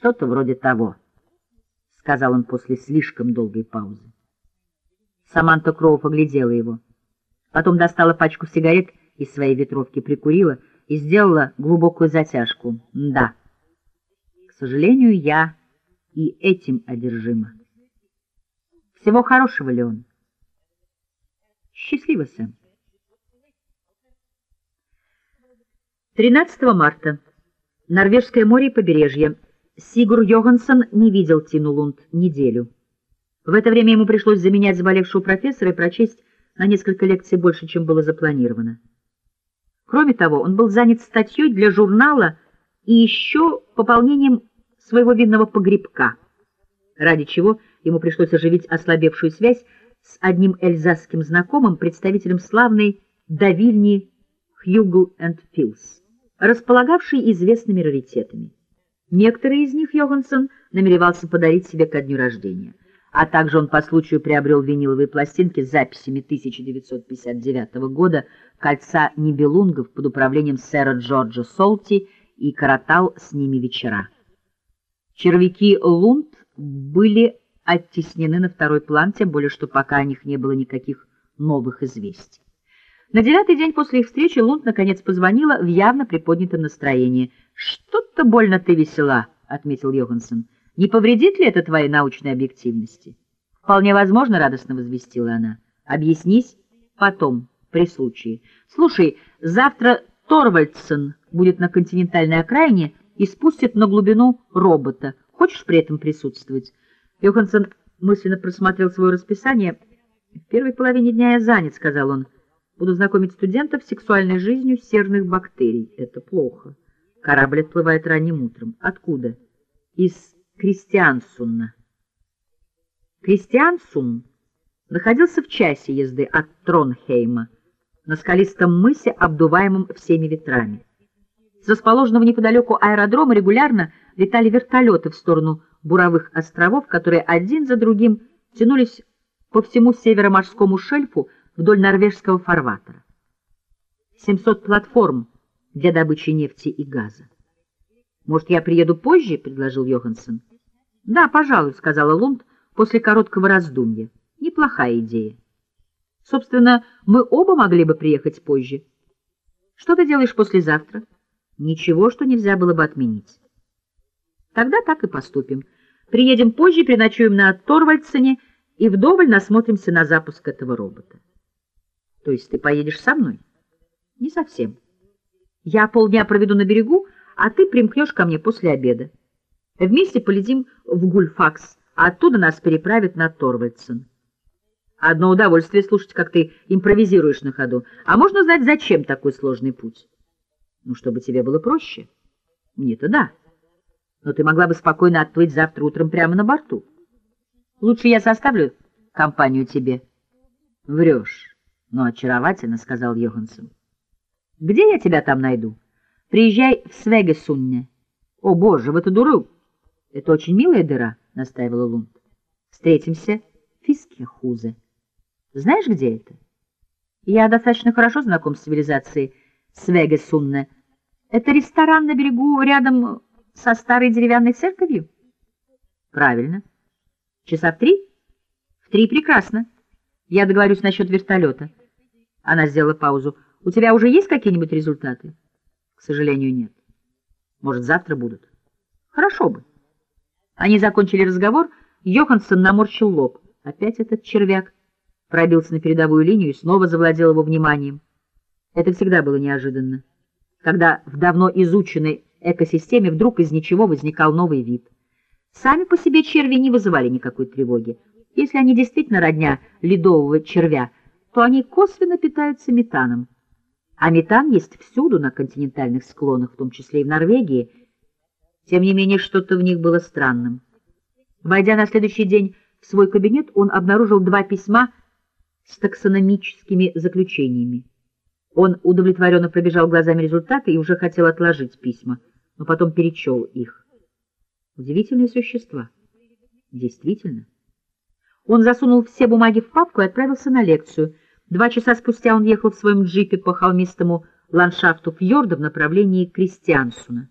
Что-то вроде того, — сказал он после слишком долгой паузы. Саманта Кроуф оглядела его. Потом достала пачку сигарет из своей ветровки, прикурила и сделала глубокую затяжку. Да, к сожалению, я и этим одержима. Всего хорошего, Леон. Счастливо, Сэм. 13 марта. Норвежское море и побережье. Сигур Йоганссон не видел Тину Лунд неделю. В это время ему пришлось заменять заболевшего профессора и прочесть на несколько лекций больше, чем было запланировано. Кроме того, он был занят статьей для журнала и еще пополнением своего винного погребка, ради чего ему пришлось оживить ослабевшую связь с одним эльзасским знакомым, представителем славной давильни Хьюгл энд Филс, располагавшей известными раритетами. Некоторые из них Йоханссон намеревался подарить себе ко дню рождения а также он по случаю приобрел виниловые пластинки с записями 1959 года кольца Нибелунгов под управлением сэра Джорджа Солти и коротал с ними вечера. Червяки Лунд были оттеснены на второй план, тем более что пока о них не было никаких новых известий. На девятый день после их встречи Лунд наконец позвонила в явно приподнятом настроении. «Что-то больно ты весела», — отметил Йоханссон. Не повредит ли это твоей научной объективности? Вполне возможно, радостно возвестила она. Объяснись потом, при случае. Слушай, завтра Торвальдсен будет на континентальной окраине и спустит на глубину робота. Хочешь при этом присутствовать? Йоханссон мысленно просмотрел свое расписание. В первой половине дня я занят, сказал он. Буду знакомить студентов с сексуальной жизнью серных бактерий. Это плохо. Корабль отплывает ранним утром. Откуда? Из Кристиансунна. Кристиансун находился в часе езды от Тронхейма на скалистом мысе, обдуваемом всеми ветрами. С расположенного неподалеку аэродрома регулярно летали вертолеты в сторону буровых островов, которые один за другим тянулись по всему северо-морскому шельфу вдоль норвежского фарватера. 700 платформ для добычи нефти и газа. «Может, я приеду позже?» — предложил Йоханссон. — Да, пожалуй, — сказала Лунд после короткого раздумья. — Неплохая идея. Собственно, мы оба могли бы приехать позже. Что ты делаешь послезавтра? Ничего, что нельзя было бы отменить. Тогда так и поступим. Приедем позже, переночуем на Торвальдсене и вдоволь насмотримся на запуск этого робота. То есть ты поедешь со мной? Не совсем. Я полдня проведу на берегу, а ты примкнешь ко мне после обеда. Вместе полетим в Гульфакс, а оттуда нас переправят на Торвальдсен. Одно удовольствие слушать, как ты импровизируешь на ходу. А можно узнать, зачем такой сложный путь? Ну, чтобы тебе было проще. Мне-то да. Но ты могла бы спокойно отплыть завтра утром прямо на борту. Лучше я составлю компанию тебе. Врешь. Ну, очаровательно, — сказал Йоханссон. Где я тебя там найду? Приезжай в Свегесунне. О, боже, в эту дуру! — Это очень милая дыра, — настаивала Лунд. — Встретимся в Фискехузе. Знаешь, где это? Я достаточно хорошо знаком с цивилизацией Свегесунне. Это ресторан на берегу рядом со старой деревянной церковью? Правильно. Часа в три? В три прекрасно. Я договорюсь насчет вертолета. Она сделала паузу. У тебя уже есть какие-нибудь результаты? К сожалению, нет. Может, завтра будут? Хорошо бы. Они закончили разговор, Йоханссон наморщил лоб. Опять этот червяк пробился на передовую линию и снова завладел его вниманием. Это всегда было неожиданно, когда в давно изученной экосистеме вдруг из ничего возникал новый вид. Сами по себе черви не вызывали никакой тревоги. Если они действительно родня ледового червя, то они косвенно питаются метаном. А метан есть всюду на континентальных склонах, в том числе и в Норвегии, тем не менее, что-то в них было странным. Войдя на следующий день в свой кабинет, он обнаружил два письма с таксономическими заключениями. Он удовлетворенно пробежал глазами результаты и уже хотел отложить письма, но потом перечел их. Удивительные существа. Действительно. Он засунул все бумаги в папку и отправился на лекцию. Два часа спустя он ехал в своем джипе по холмистому ландшафту фьорда в направлении Кристиансуна.